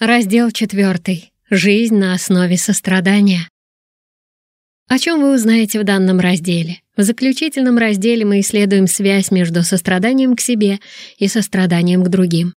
Раздел четвертый. Жизнь на основе сострадания. О чем вы узнаете в данном разделе? В заключительном разделе мы исследуем связь между состраданием к себе и состраданием к другим.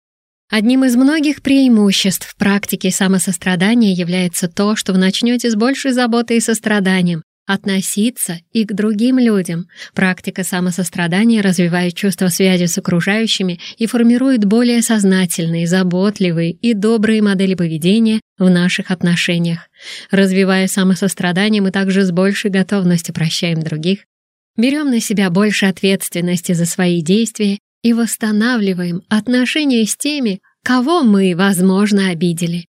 Одним из многих преимуществ практики самосострадания является то, что вы начнете с большей заботой и состраданием относиться и к другим людям. Практика самосострадания развивает чувство связи с окружающими и формирует более сознательные, заботливые и добрые модели поведения в наших отношениях. Развивая самосострадание, мы также с большей готовностью прощаем других, берем на себя больше ответственности за свои действия и восстанавливаем отношения с теми, кого мы, возможно, обидели.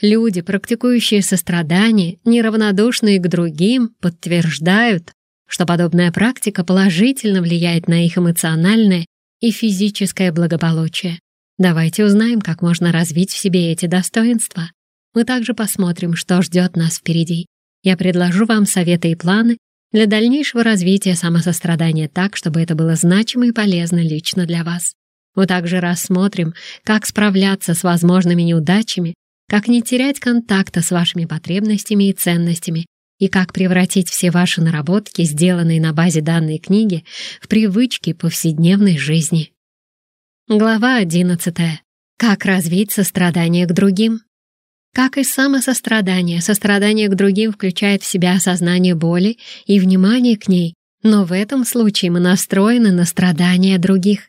Люди, практикующие сострадание, неравнодушные к другим, подтверждают, что подобная практика положительно влияет на их эмоциональное и физическое благополучие. Давайте узнаем, как можно развить в себе эти достоинства. Мы также посмотрим, что ждет нас впереди. Я предложу вам советы и планы для дальнейшего развития самосострадания так, чтобы это было значимо и полезно лично для вас. Мы также рассмотрим, как справляться с возможными неудачами как не терять контакта с вашими потребностями и ценностями, и как превратить все ваши наработки, сделанные на базе данной книги, в привычки повседневной жизни. Глава 11. Как развить сострадание к другим? Как и самосострадание, сострадание к другим включает в себя осознание боли и внимание к ней, но в этом случае мы настроены на страдания других.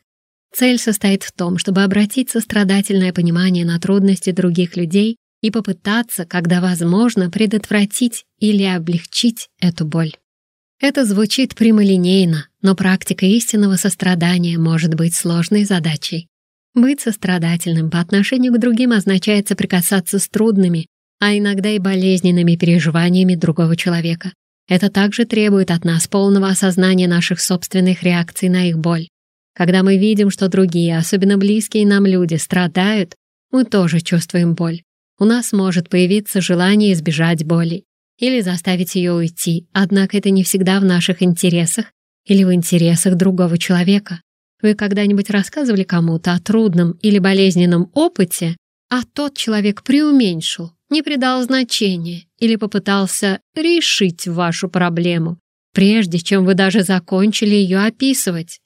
Цель состоит в том, чтобы обратить сострадательное понимание на трудности других людей и попытаться, когда возможно, предотвратить или облегчить эту боль. Это звучит прямолинейно, но практика истинного сострадания может быть сложной задачей. Быть сострадательным по отношению к другим означает соприкасаться с трудными, а иногда и болезненными переживаниями другого человека. Это также требует от нас полного осознания наших собственных реакций на их боль. Когда мы видим, что другие, особенно близкие нам люди, страдают, мы тоже чувствуем боль. У нас может появиться желание избежать боли или заставить ее уйти, однако это не всегда в наших интересах или в интересах другого человека. Вы когда-нибудь рассказывали кому-то о трудном или болезненном опыте, а тот человек преуменьшил, не придал значения или попытался решить вашу проблему, прежде чем вы даже закончили ее описывать?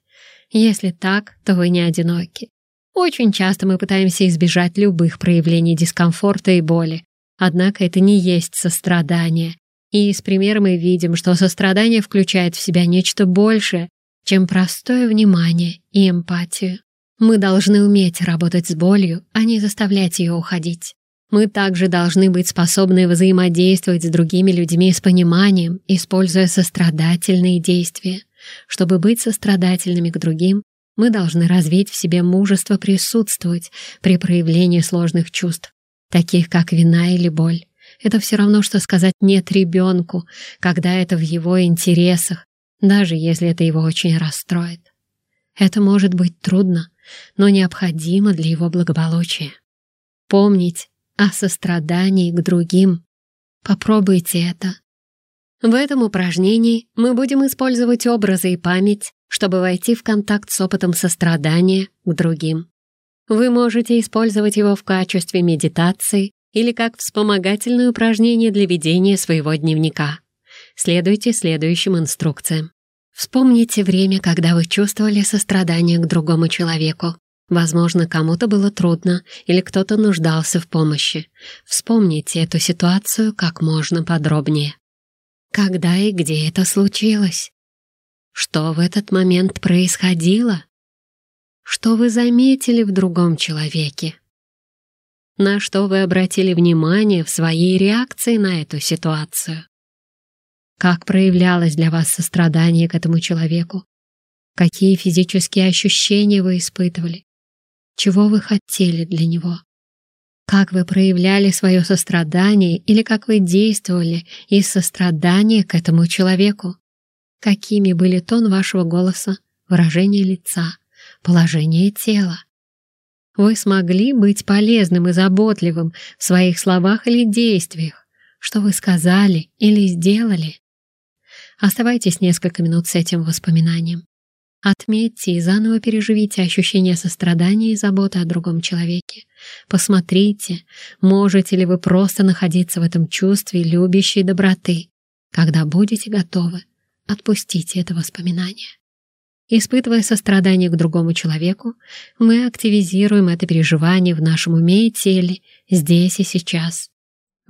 Если так, то вы не одиноки. Очень часто мы пытаемся избежать любых проявлений дискомфорта и боли, однако это не есть сострадание. И из примера мы видим, что сострадание включает в себя нечто большее, чем простое внимание и эмпатию. Мы должны уметь работать с болью, а не заставлять ее уходить. Мы также должны быть способны взаимодействовать с другими людьми с пониманием, используя сострадательные действия. Чтобы быть сострадательными к другим, мы должны развить в себе мужество присутствовать при проявлении сложных чувств, таких как вина или боль. Это все равно, что сказать «нет» ребенку, когда это в его интересах, даже если это его очень расстроит. Это может быть трудно, но необходимо для его благополучия. Помнить о сострадании к другим. Попробуйте это. В этом упражнении мы будем использовать образы и память, чтобы войти в контакт с опытом сострадания к другим. Вы можете использовать его в качестве медитации или как вспомогательное упражнение для ведения своего дневника. Следуйте следующим инструкциям. Вспомните время, когда вы чувствовали сострадание к другому человеку. Возможно, кому-то было трудно или кто-то нуждался в помощи. Вспомните эту ситуацию как можно подробнее. Когда и где это случилось? Что в этот момент происходило? Что вы заметили в другом человеке? На что вы обратили внимание в своей реакции на эту ситуацию? Как проявлялось для вас сострадание к этому человеку? Какие физические ощущения вы испытывали? Чего вы хотели для него? Как вы проявляли свое сострадание или как вы действовали из сострадания к этому человеку. Какими были тон вашего голоса, выражение лица, положение тела. Вы смогли быть полезным и заботливым в своих словах или действиях, что вы сказали или сделали. Оставайтесь несколько минут с этим воспоминанием. Отметьте и заново переживите ощущение сострадания и заботы о другом человеке. Посмотрите, можете ли вы просто находиться в этом чувстве любящей доброты. Когда будете готовы, отпустите это воспоминание. Испытывая сострадание к другому человеку, мы активизируем это переживание в нашем уме и теле, здесь и сейчас.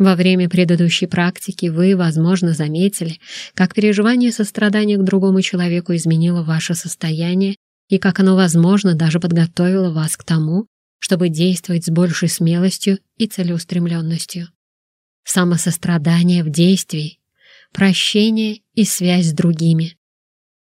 Во время предыдущей практики вы, возможно, заметили, как переживание сострадания к другому человеку изменило ваше состояние и как оно, возможно, даже подготовило вас к тому, чтобы действовать с большей смелостью и целеустремленностью. Самосострадание в действии, прощение и связь с другими.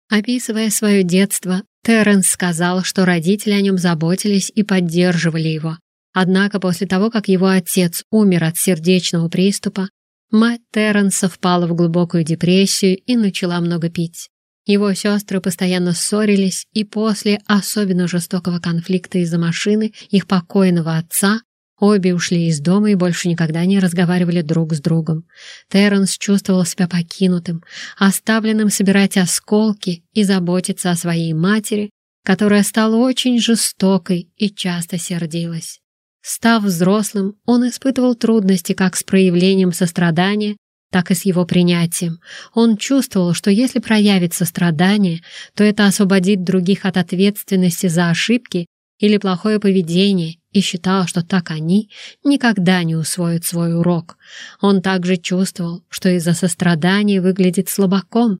Описывая свое детство, Терренс сказал, что родители о нем заботились и поддерживали его, Однако после того, как его отец умер от сердечного приступа, мать Терренса впала в глубокую депрессию и начала много пить. Его сестры постоянно ссорились, и после особенно жестокого конфликта из-за машины их покойного отца обе ушли из дома и больше никогда не разговаривали друг с другом. Терренс чувствовал себя покинутым, оставленным собирать осколки и заботиться о своей матери, которая стала очень жестокой и часто сердилась. Став взрослым, он испытывал трудности как с проявлением сострадания, так и с его принятием. Он чувствовал, что если проявит сострадание, то это освободит других от ответственности за ошибки или плохое поведение, и считал, что так они никогда не усвоят свой урок. Он также чувствовал, что из-за сострадания выглядит слабаком,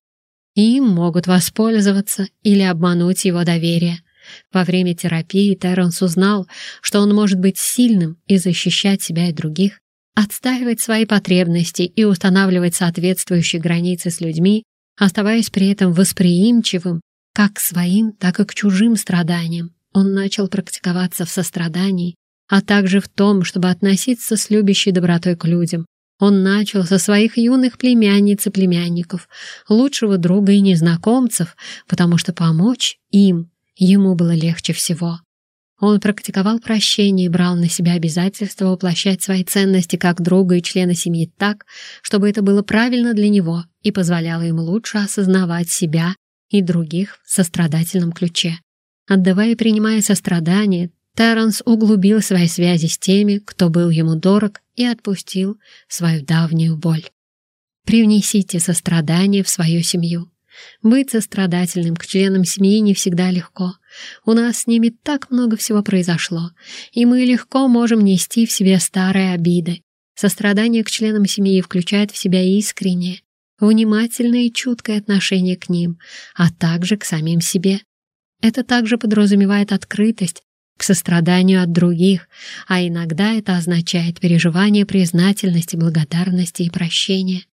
и им могут воспользоваться или обмануть его доверие. Во время терапии Терренс узнал, что он может быть сильным и защищать себя и других, отстаивать свои потребности и устанавливать соответствующие границы с людьми, оставаясь при этом восприимчивым как к своим, так и к чужим страданиям. Он начал практиковаться в сострадании, а также в том, чтобы относиться с любящей добротой к людям. Он начал со своих юных племянниц и племянников, лучшего друга и незнакомцев, потому что помочь им Ему было легче всего. Он практиковал прощение и брал на себя обязательство воплощать свои ценности как друга и члена семьи так, чтобы это было правильно для него и позволяло ему лучше осознавать себя и других в сострадательном ключе. Отдавая и принимая сострадание, Терренс углубил свои связи с теми, кто был ему дорог, и отпустил свою давнюю боль. Привнесите сострадание в свою семью. Быть сострадательным к членам семьи не всегда легко. У нас с ними так много всего произошло, и мы легко можем нести в себе старые обиды. Сострадание к членам семьи включает в себя искреннее, внимательное и чуткое отношение к ним, а также к самим себе. Это также подразумевает открытость к состраданию от других, а иногда это означает переживание признательности, благодарности и прощения.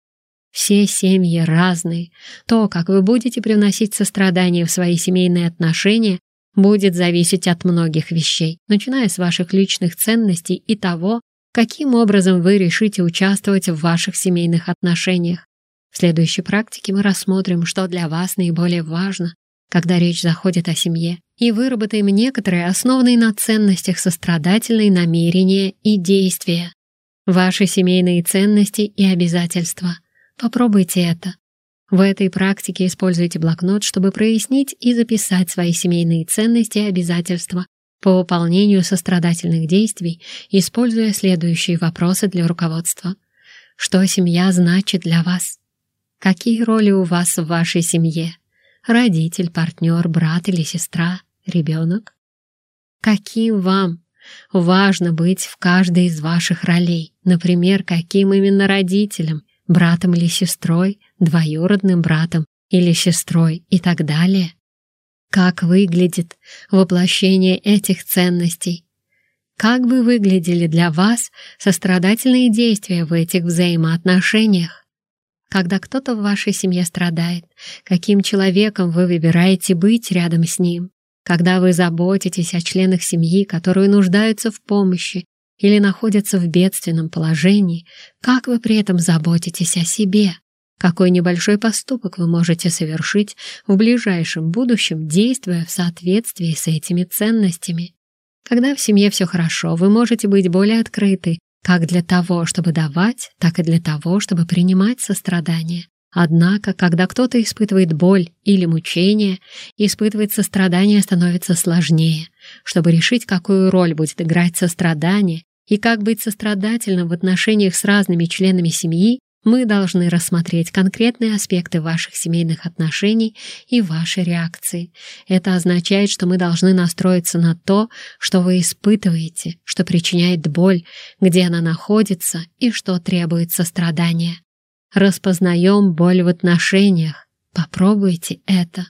Все семьи разные. То, как вы будете привносить сострадание в свои семейные отношения, будет зависеть от многих вещей, начиная с ваших личных ценностей и того, каким образом вы решите участвовать в ваших семейных отношениях. В следующей практике мы рассмотрим, что для вас наиболее важно, когда речь заходит о семье, и выработаем некоторые основанные на ценностях сострадательные намерения и действия, ваши семейные ценности и обязательства. Попробуйте это. В этой практике используйте блокнот, чтобы прояснить и записать свои семейные ценности и обязательства по выполнению сострадательных действий, используя следующие вопросы для руководства. Что семья значит для вас? Какие роли у вас в вашей семье? Родитель, партнер, брат или сестра, ребенок? Каким вам важно быть в каждой из ваших ролей? Например, каким именно родителем братом или сестрой, двоюродным братом или сестрой и так далее. Как выглядит воплощение этих ценностей? Как бы выглядели для вас сострадательные действия в этих взаимоотношениях? Когда кто-то в вашей семье страдает, каким человеком вы выбираете быть рядом с ним? Когда вы заботитесь о членах семьи, которые нуждаются в помощи или находятся в бедственном положении, как вы при этом заботитесь о себе? Какой небольшой поступок вы можете совершить в ближайшем будущем, действуя в соответствии с этими ценностями? Когда в семье все хорошо, вы можете быть более открыты как для того, чтобы давать, так и для того, чтобы принимать сострадание. Однако, когда кто-то испытывает боль или мучение, испытывать сострадание становится сложнее. Чтобы решить, какую роль будет играть сострадание и как быть сострадательным в отношениях с разными членами семьи, мы должны рассмотреть конкретные аспекты ваших семейных отношений и ваши реакции. Это означает, что мы должны настроиться на то, что вы испытываете, что причиняет боль, где она находится и что требует сострадания. Распознаем боль в отношениях. Попробуйте это.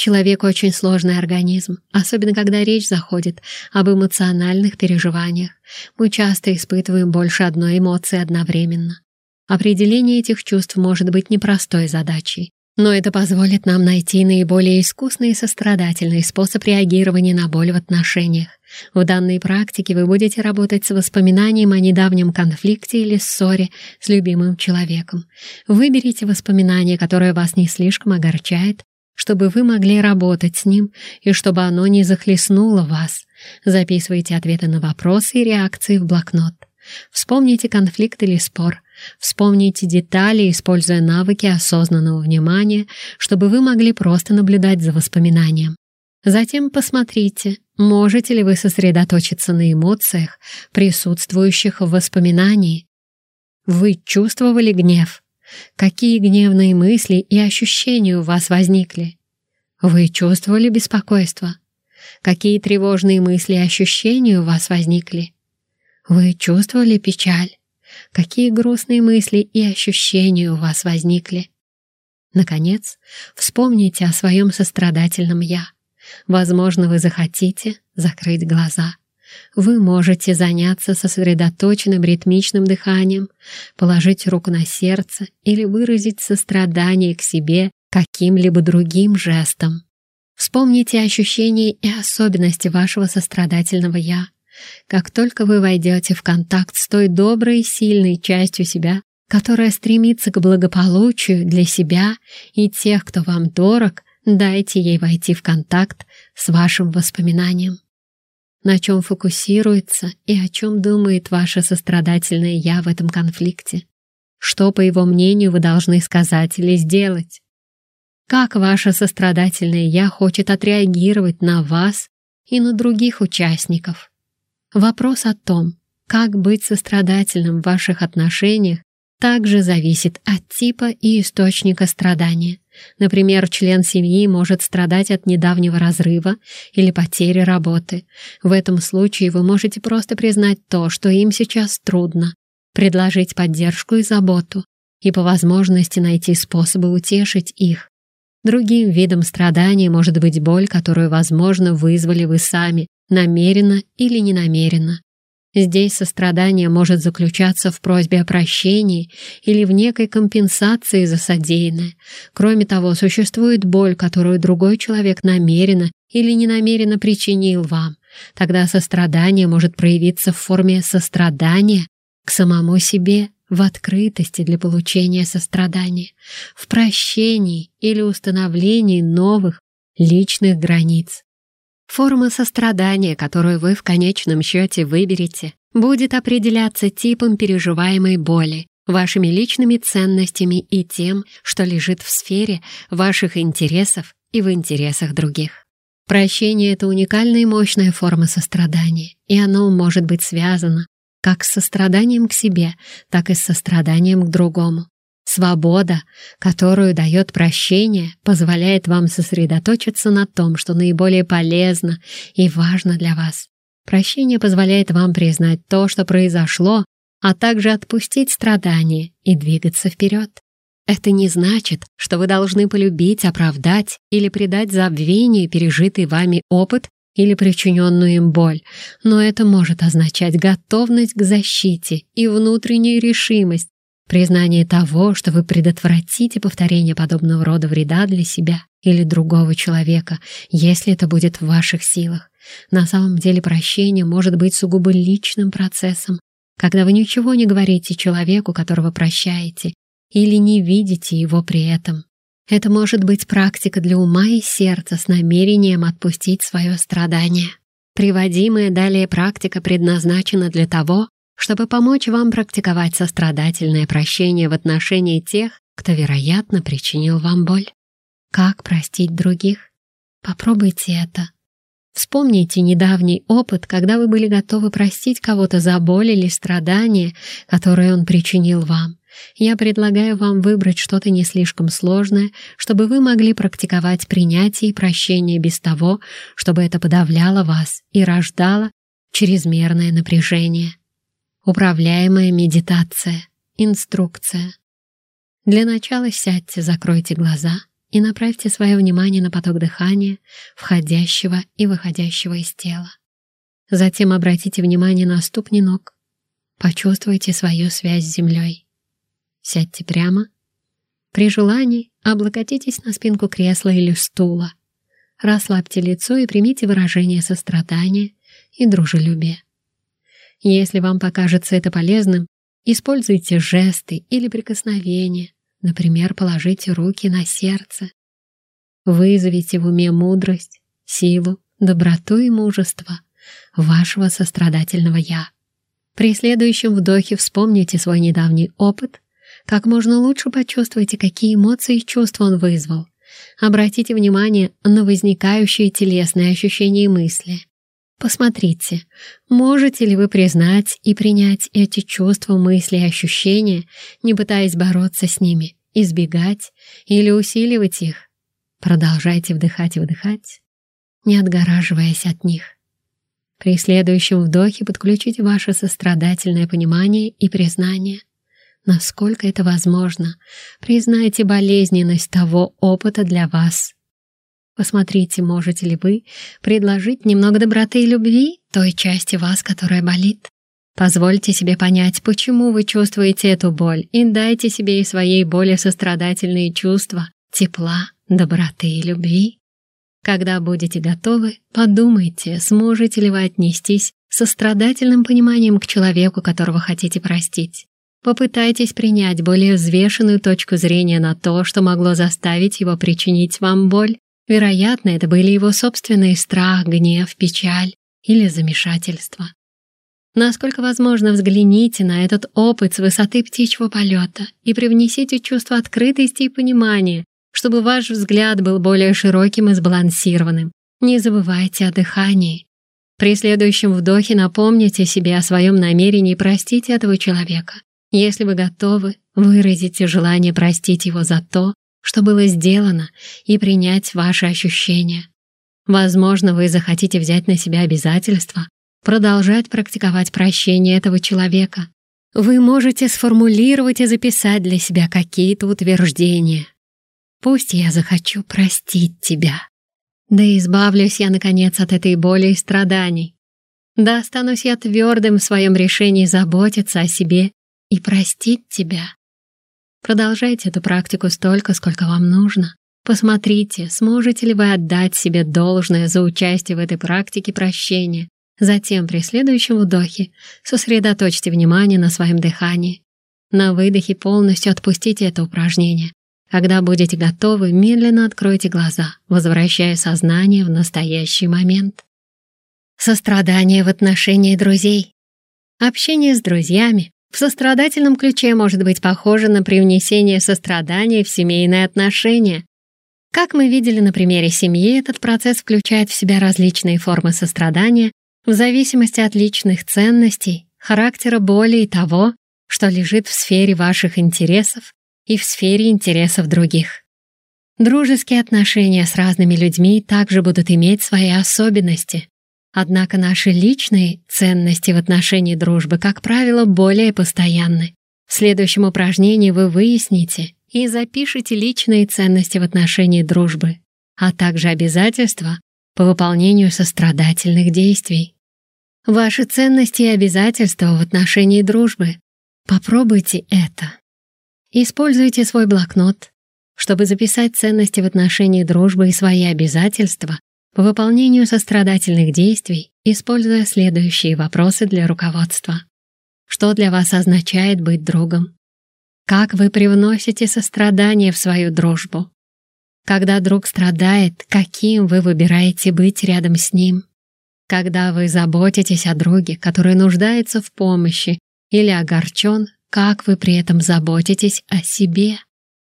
Человек очень сложный организм, особенно когда речь заходит об эмоциональных переживаниях. Мы часто испытываем больше одной эмоции одновременно. Определение этих чувств может быть непростой задачей, но это позволит нам найти наиболее искусный и сострадательный способ реагирования на боль в отношениях. В данной практике вы будете работать с воспоминанием о недавнем конфликте или ссоре с любимым человеком. Выберите воспоминание, которое вас не слишком огорчает, чтобы вы могли работать с ним и чтобы оно не захлестнуло вас. Записывайте ответы на вопросы и реакции в блокнот. Вспомните конфликт или спор. Вспомните детали, используя навыки осознанного внимания, чтобы вы могли просто наблюдать за воспоминанием. Затем посмотрите, можете ли вы сосредоточиться на эмоциях, присутствующих в воспоминании. Вы чувствовали гнев? Какие гневные мысли и ощущения у вас возникли? Вы чувствовали беспокойство? Какие тревожные мысли и ощущения у вас возникли? Вы чувствовали печаль? Какие грустные мысли и ощущения у вас возникли? Наконец, вспомните о своем сострадательном «я». Возможно, вы захотите закрыть глаза. Вы можете заняться сосредоточенным ритмичным дыханием, положить руку на сердце или выразить сострадание к себе каким-либо другим жестом. Вспомните ощущения и особенности вашего сострадательного «я». Как только вы войдете в контакт с той доброй и сильной частью себя, которая стремится к благополучию для себя и тех, кто вам дорог, дайте ей войти в контакт с вашим воспоминанием. На чем фокусируется и о чем думает ваше сострадательное «я» в этом конфликте? Что, по его мнению, вы должны сказать или сделать? Как ваше сострадательное «я» хочет отреагировать на вас и на других участников? Вопрос о том, как быть сострадательным в ваших отношениях, также зависит от типа и источника страдания. Например, член семьи может страдать от недавнего разрыва или потери работы. В этом случае вы можете просто признать то, что им сейчас трудно, предложить поддержку и заботу, и по возможности найти способы утешить их. Другим видом страдания может быть боль, которую, возможно, вызвали вы сами, намеренно или ненамеренно. Здесь сострадание может заключаться в просьбе о прощении или в некой компенсации за содеянное. Кроме того, существует боль, которую другой человек намеренно или ненамеренно причинил вам. Тогда сострадание может проявиться в форме сострадания к самому себе, в открытости для получения сострадания, в прощении или установлении новых личных границ. Форма сострадания, которую вы в конечном счете выберете, будет определяться типом переживаемой боли, вашими личными ценностями и тем, что лежит в сфере ваших интересов и в интересах других. Прощение — это уникальная и мощная форма сострадания, и оно может быть связано как с состраданием к себе, так и с состраданием к другому. Свобода, которую дает прощение, позволяет вам сосредоточиться на том, что наиболее полезно и важно для вас. Прощение позволяет вам признать то, что произошло, а также отпустить страдания и двигаться вперед. Это не значит, что вы должны полюбить, оправдать или придать забвению пережитый вами опыт или причиненную им боль, но это может означать готовность к защите и внутреннюю решимость Признание того, что вы предотвратите повторение подобного рода вреда для себя или другого человека, если это будет в ваших силах. На самом деле прощение может быть сугубо личным процессом, когда вы ничего не говорите человеку, которого прощаете, или не видите его при этом. Это может быть практика для ума и сердца с намерением отпустить свое страдание. Приводимая далее практика предназначена для того, чтобы помочь вам практиковать сострадательное прощение в отношении тех, кто, вероятно, причинил вам боль. Как простить других? Попробуйте это. Вспомните недавний опыт, когда вы были готовы простить кого-то за боль или страдания, которые он причинил вам. Я предлагаю вам выбрать что-то не слишком сложное, чтобы вы могли практиковать принятие и прощение без того, чтобы это подавляло вас и рождало чрезмерное напряжение. Управляемая медитация. Инструкция. Для начала сядьте, закройте глаза и направьте свое внимание на поток дыхания, входящего и выходящего из тела. Затем обратите внимание на ступни ног. Почувствуйте свою связь с землей. Сядьте прямо. При желании облокотитесь на спинку кресла или стула. Расслабьте лицо и примите выражение сострадания и дружелюбия. Если вам покажется это полезным, используйте жесты или прикосновения, например, положите руки на сердце. Вызовите в уме мудрость, силу, доброту и мужество вашего сострадательного «я». При следующем вдохе вспомните свой недавний опыт как можно лучше почувствуйте, какие эмоции и чувства он вызвал. Обратите внимание на возникающие телесные ощущения и мысли. Посмотрите, можете ли вы признать и принять эти чувства, мысли и ощущения, не пытаясь бороться с ними, избегать или усиливать их. Продолжайте вдыхать и вдыхать, не отгораживаясь от них. При следующем вдохе подключите ваше сострадательное понимание и признание насколько это возможно. Признайте болезненность того опыта для вас. Посмотрите, можете ли вы предложить немного доброты и любви той части вас, которая болит. Позвольте себе понять, почему вы чувствуете эту боль, и дайте себе и своей боли сострадательные чувства, тепла, доброты и любви. Когда будете готовы, подумайте, сможете ли вы отнестись со страдательным пониманием к человеку, которого хотите простить. Попытайтесь принять более взвешенную точку зрения на то, что могло заставить его причинить вам боль. Вероятно, это были его собственный страх, гнев, печаль или замешательство. Насколько возможно, взгляните на этот опыт с высоты птичьего полета и привнесите чувство открытости и понимания, чтобы ваш взгляд был более широким и сбалансированным. Не забывайте о дыхании. При следующем вдохе напомните себе о своем намерении простить этого человека. Если вы готовы, выразите желание простить его за то, что было сделано, и принять ваши ощущения. Возможно, вы захотите взять на себя обязательства, продолжать практиковать прощение этого человека. Вы можете сформулировать и записать для себя какие-то утверждения. Пусть я захочу простить тебя. Да избавлюсь я, наконец, от этой боли и страданий. Да останусь я твердым в своем решении заботиться о себе и простить тебя. Продолжайте эту практику столько, сколько вам нужно. Посмотрите, сможете ли вы отдать себе должное за участие в этой практике прощения. Затем при следующем вдохе сосредоточьте внимание на своем дыхании. На выдохе полностью отпустите это упражнение. Когда будете готовы, медленно откройте глаза, возвращая сознание в настоящий момент. Сострадание в отношении друзей. Общение с друзьями в сострадательном ключе может быть похоже на привнесение сострадания в семейные отношения. Как мы видели на примере семьи, этот процесс включает в себя различные формы сострадания в зависимости от личных ценностей, характера боли и того, что лежит в сфере ваших интересов и в сфере интересов других. Дружеские отношения с разными людьми также будут иметь свои особенности, Однако наши личные ценности в отношении дружбы, как правило, более постоянны. В следующем упражнении вы выясните и запишите личные ценности в отношении дружбы, а также обязательства по выполнению сострадательных действий. Ваши ценности и обязательства в отношении дружбы. Попробуйте это. Используйте свой блокнот, чтобы записать ценности в отношении дружбы и свои обязательства выполнению сострадательных действий, используя следующие вопросы для руководства. Что для вас означает быть другом? Как вы привносите сострадание в свою дружбу? Когда друг страдает, каким вы выбираете быть рядом с ним? Когда вы заботитесь о друге, который нуждается в помощи или огорчен, как вы при этом заботитесь о себе?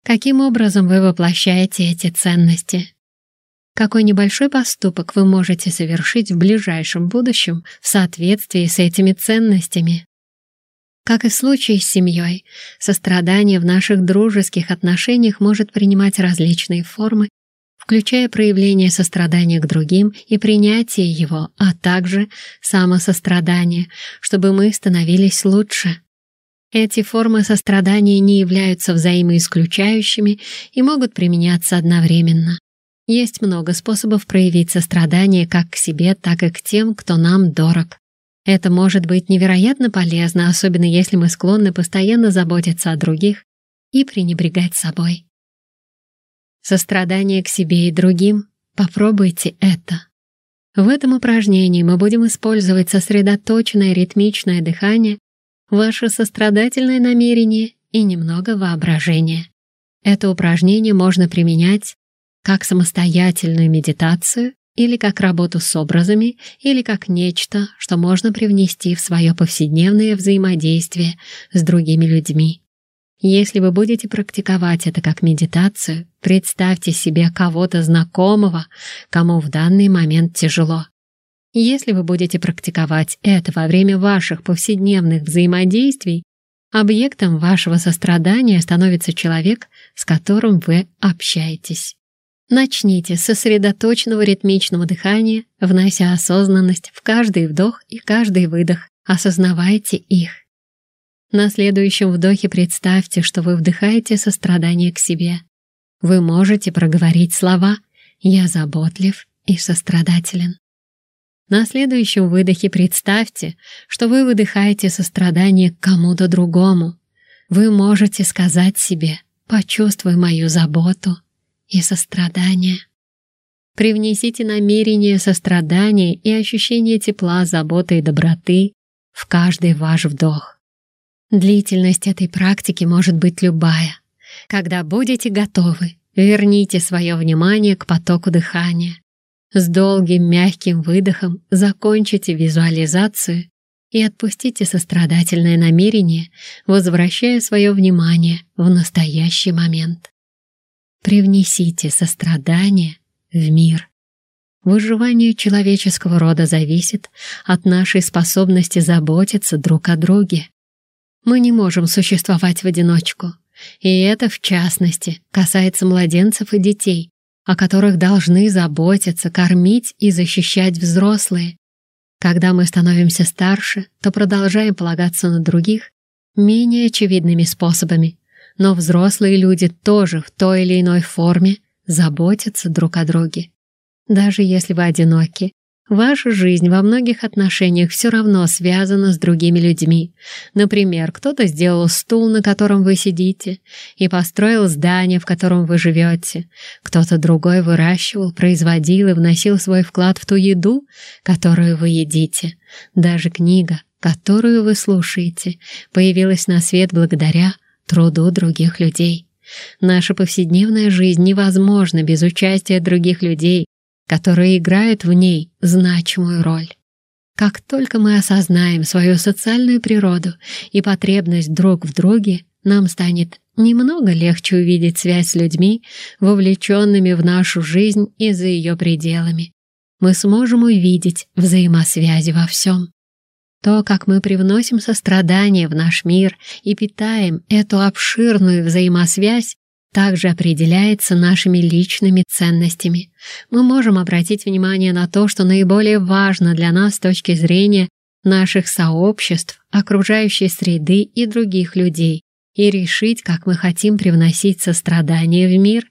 Каким образом вы воплощаете эти ценности? Какой небольшой поступок вы можете совершить в ближайшем будущем в соответствии с этими ценностями? Как и в случае с семьей, сострадание в наших дружеских отношениях может принимать различные формы, включая проявление сострадания к другим и принятие его, а также самосострадание, чтобы мы становились лучше. Эти формы сострадания не являются взаимоисключающими и могут применяться одновременно. Есть много способов проявить сострадание как к себе, так и к тем, кто нам дорог. Это может быть невероятно полезно, особенно если мы склонны постоянно заботиться о других и пренебрегать собой. Сострадание к себе и другим — попробуйте это. В этом упражнении мы будем использовать сосредоточенное ритмичное дыхание ваше сострадательное намерение и немного воображения. Это упражнение можно применять как самостоятельную медитацию или как работу с образами, или как нечто, что можно привнести в свое повседневное взаимодействие с другими людьми. Если вы будете практиковать это как медитацию, представьте себе кого-то знакомого, кому в данный момент тяжело. Если вы будете практиковать это во время ваших повседневных взаимодействий, объектом вашего сострадания становится человек, с которым вы общаетесь. Начните с сосредоточенного ритмичного дыхания, внося осознанность в каждый вдох и каждый выдох, осознавайте их. На следующем вдохе представьте, что вы вдыхаете сострадание к себе. Вы можете проговорить слова «Я заботлив и сострадателен». На следующем выдохе представьте, что вы выдыхаете сострадание к кому-то другому. Вы можете сказать себе «почувствуй мою заботу и сострадание». Привнесите намерение сострадания и ощущение тепла, заботы и доброты в каждый ваш вдох. Длительность этой практики может быть любая. Когда будете готовы, верните свое внимание к потоку дыхания. С долгим мягким выдохом закончите визуализацию и отпустите сострадательное намерение, возвращая свое внимание в настоящий момент. Привнесите сострадание в мир. Выживание человеческого рода зависит от нашей способности заботиться друг о друге. Мы не можем существовать в одиночку, и это, в частности, касается младенцев и детей, о которых должны заботиться, кормить и защищать взрослые. Когда мы становимся старше, то продолжаем полагаться на других менее очевидными способами, но взрослые люди тоже в той или иной форме заботятся друг о друге. Даже если вы одиноки, Ваша жизнь во многих отношениях все равно связана с другими людьми. Например, кто-то сделал стул, на котором вы сидите, и построил здание, в котором вы живете. Кто-то другой выращивал, производил и вносил свой вклад в ту еду, которую вы едите. Даже книга, которую вы слушаете, появилась на свет благодаря труду других людей. Наша повседневная жизнь невозможна без участия других людей, которые играют в ней значимую роль. Как только мы осознаем свою социальную природу и потребность друг в друге, нам станет немного легче увидеть связь с людьми, вовлеченными в нашу жизнь и за ее пределами. Мы сможем увидеть взаимосвязи во всем. То, как мы привносим сострадание в наш мир и питаем эту обширную взаимосвязь, также определяется нашими личными ценностями. Мы можем обратить внимание на то, что наиболее важно для нас с точки зрения наших сообществ, окружающей среды и других людей, и решить, как мы хотим привносить сострадание в мир.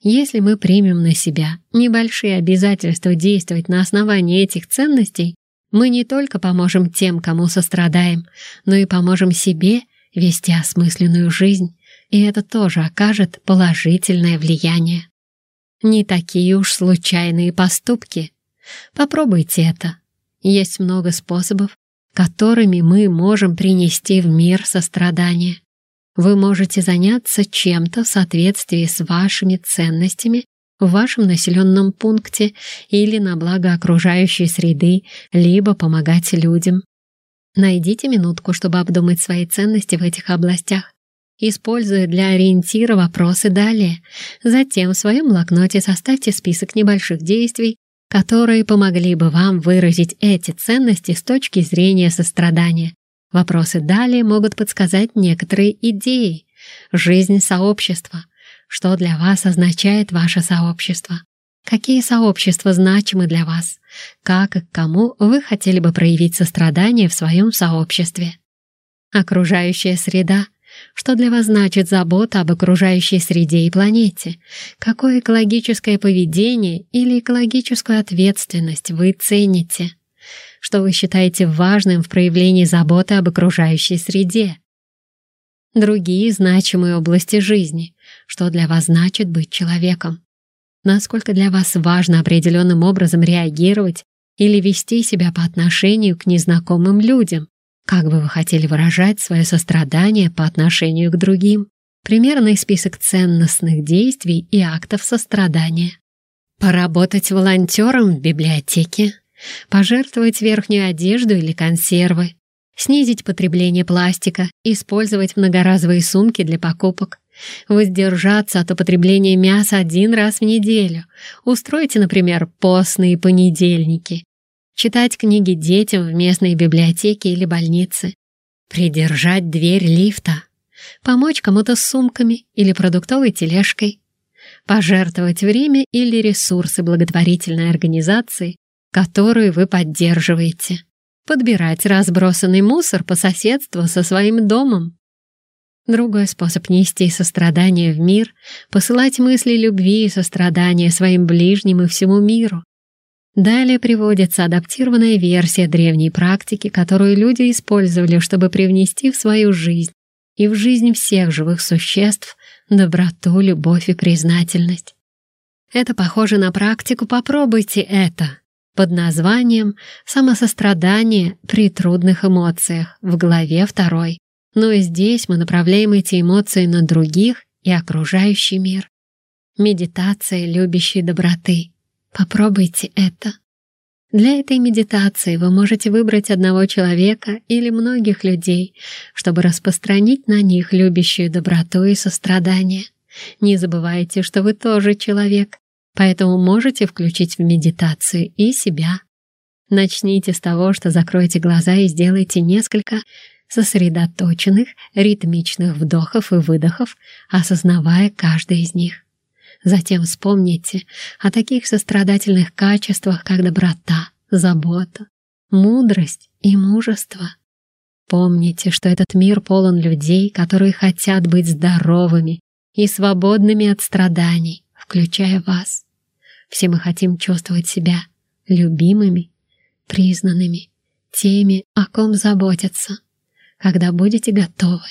Если мы примем на себя небольшие обязательства действовать на основании этих ценностей, мы не только поможем тем, кому сострадаем, но и поможем себе вести осмысленную жизнь и это тоже окажет положительное влияние. Не такие уж случайные поступки. Попробуйте это. Есть много способов, которыми мы можем принести в мир сострадание. Вы можете заняться чем-то в соответствии с вашими ценностями в вашем населенном пункте или на благо окружающей среды, либо помогать людям. Найдите минутку, чтобы обдумать свои ценности в этих областях. используя для ориентира вопросы далее. Затем в своем блокноте составьте список небольших действий, которые помогли бы вам выразить эти ценности с точки зрения сострадания. Вопросы далее могут подсказать некоторые идеи. Жизнь сообщества. Что для вас означает ваше сообщество? Какие сообщества значимы для вас? Как и к кому вы хотели бы проявить сострадание в своем сообществе? Окружающая среда. Что для вас значит забота об окружающей среде и планете? Какое экологическое поведение или экологическую ответственность вы цените? Что вы считаете важным в проявлении заботы об окружающей среде? Другие значимые области жизни. Что для вас значит быть человеком? Насколько для вас важно определенным образом реагировать или вести себя по отношению к незнакомым людям? Как бы вы хотели выражать свое сострадание по отношению к другим? Примерный список ценностных действий и актов сострадания. Поработать волонтером в библиотеке. Пожертвовать верхнюю одежду или консервы. Снизить потребление пластика. Использовать многоразовые сумки для покупок. Воздержаться от употребления мяса один раз в неделю. Устройте, например, постные понедельники. Читать книги детям в местной библиотеке или больнице, придержать дверь лифта, помочь кому-то с сумками или продуктовой тележкой, пожертвовать время или ресурсы благотворительной организации, которую вы поддерживаете, подбирать разбросанный мусор по соседству со своим домом. Другой способ нести сострадание в мир — посылать мысли любви и сострадания своим ближним и всему миру, Далее приводится адаптированная версия древней практики, которую люди использовали, чтобы привнести в свою жизнь и в жизнь всех живых существ доброту, любовь и признательность. Это похоже на практику «Попробуйте это» под названием «Самосострадание при трудных эмоциях» в главе 2. Но и здесь мы направляем эти эмоции на других и окружающий мир. Медитация любящей доброты — Попробуйте это. Для этой медитации вы можете выбрать одного человека или многих людей, чтобы распространить на них любящую доброту и сострадание. Не забывайте, что вы тоже человек, поэтому можете включить в медитацию и себя. Начните с того, что закройте глаза и сделайте несколько сосредоточенных, ритмичных вдохов и выдохов, осознавая каждый из них. Затем вспомните о таких сострадательных качествах, как доброта, забота, мудрость и мужество. Помните, что этот мир полон людей, которые хотят быть здоровыми и свободными от страданий, включая вас. Все мы хотим чувствовать себя любимыми, признанными, теми, о ком заботятся. Когда будете готовы,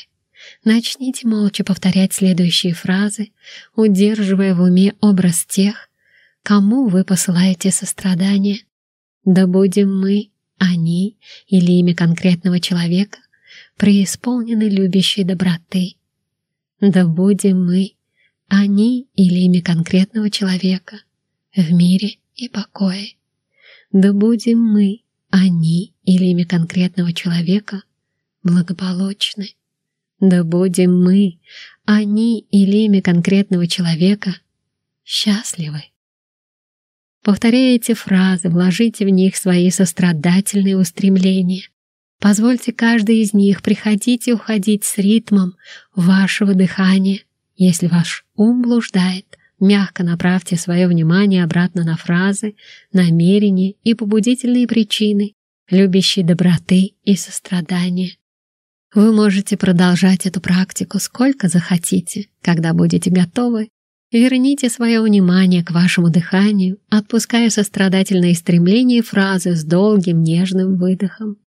Начните молча повторять следующие фразы, удерживая в уме образ тех, кому вы посылаете сострадание. Да будем мы, они или имя конкретного человека преисполнены любящей доброты. Да будем мы, они или имя конкретного человека в мире и покое. Да будем мы, они или имя конкретного человека благополучны. Да будем мы, они или имя конкретного человека счастливы. Повторяя эти фразы, вложите в них свои сострадательные устремления. Позвольте каждой из них приходить и уходить с ритмом вашего дыхания. Если ваш ум блуждает, мягко направьте свое внимание обратно на фразы, намерения и побудительные причины, любящие доброты и сострадания. Вы можете продолжать эту практику сколько захотите. Когда будете готовы, верните свое внимание к вашему дыханию, отпуская сострадательные стремления фразы с долгим нежным выдохом.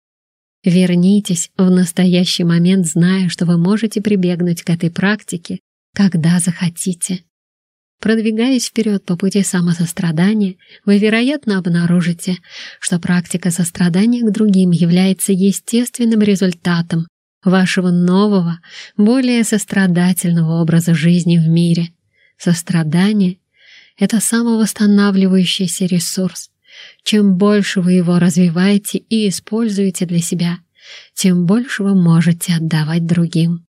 Вернитесь в настоящий момент, зная, что вы можете прибегнуть к этой практике, когда захотите. Продвигаясь вперед по пути самосострадания, вы, вероятно, обнаружите, что практика сострадания к другим является естественным результатом вашего нового, более сострадательного образа жизни в мире. Сострадание — это самовосстанавливающийся ресурс. Чем больше вы его развиваете и используете для себя, тем больше вы можете отдавать другим.